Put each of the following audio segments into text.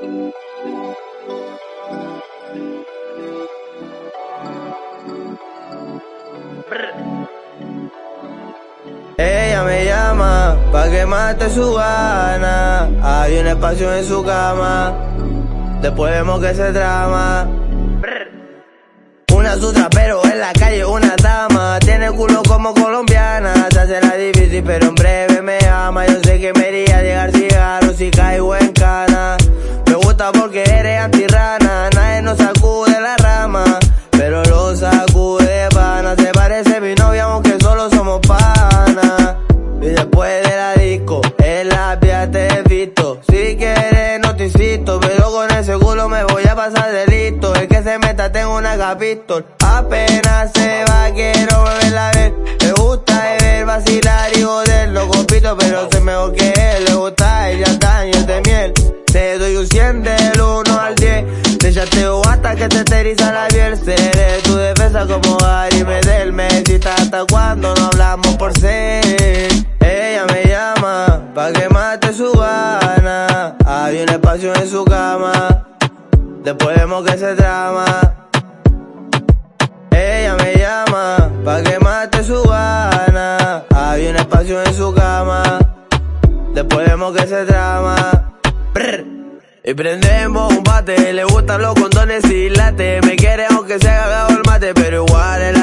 Ella me llama pa' que mate su gana. Hay un espacio en su cama. Después vemos que se trama. Una sutra, pero en la calle una dama. Tiene culo como colombiana. Se hace la difícil, pero en breve somos pana. Y después de la disco, en la te he visto. Si quieres, no te insisto. Pero con ese culo me voy a pasar de listo. El que se meta, tengo una capistol. Apenas se va, quiero volverla a ver. Me gusta ver vacilar y joder. Lo compito, pero soy mejor que él. Le gusta ella daño de miel. Te doy un 100 del 1 al 10. Te chateo hasta que te esteriza la piel. Seré tu defensa como Gary Excita hasta cuando no hablamos por ser. Ella me llama pa' que mate su gana. Hay un espacio en su cama. Después vemos que se trama. Ella me llama pa' que mate su gana. Hay un espacio en su cama. Después vemos que se trama. Brr. Y prendemos un bate, le gustan los condones y late. Me quiere aunque se haga el mate, pero igual te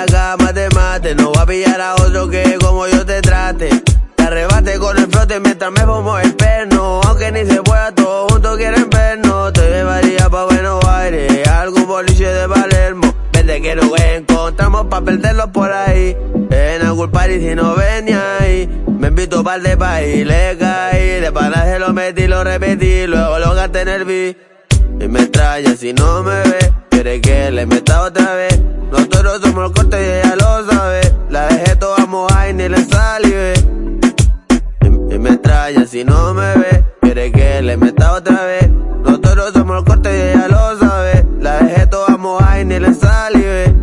No va a pillar a otro que como yo te trate. Te arrebate con el frote mientras me fumo el perno. Aunque ni se pueda, todos juntos quieren vernos. Te llevaría pa' Buenos Aires, algún boliche de Palermo. Vete que nos encontramos pa' perderlos por ahí. En algún party si no ven ni ahí. Me invito par de país, le caí. De pana se lo metí, lo repetí. Luego lo gasté en el beat. Y me extraña si no me ve. Quiere que le meta otra vez. Nosotros somos cortos y ella lo sabe. Si no me ve. Quiere que le meta otra vez. Nosotros somos cortos y ella lo sabe. La dejé toda mojada y ni le salive.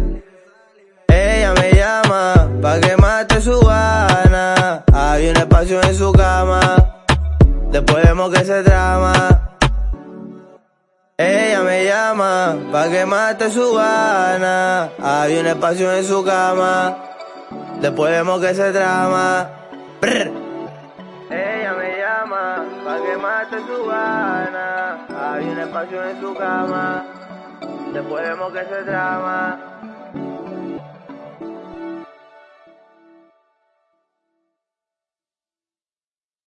Ella me llama pa' que mate su gana. Hay un espacio en su cama. Después vemos que se trama. Ella me llama pa' que mate su gana. Hay un espacio en su cama. Después vemos que se trama. Brr. Mate su gana. Hay un espacio en su cama. Después vemos que se trama.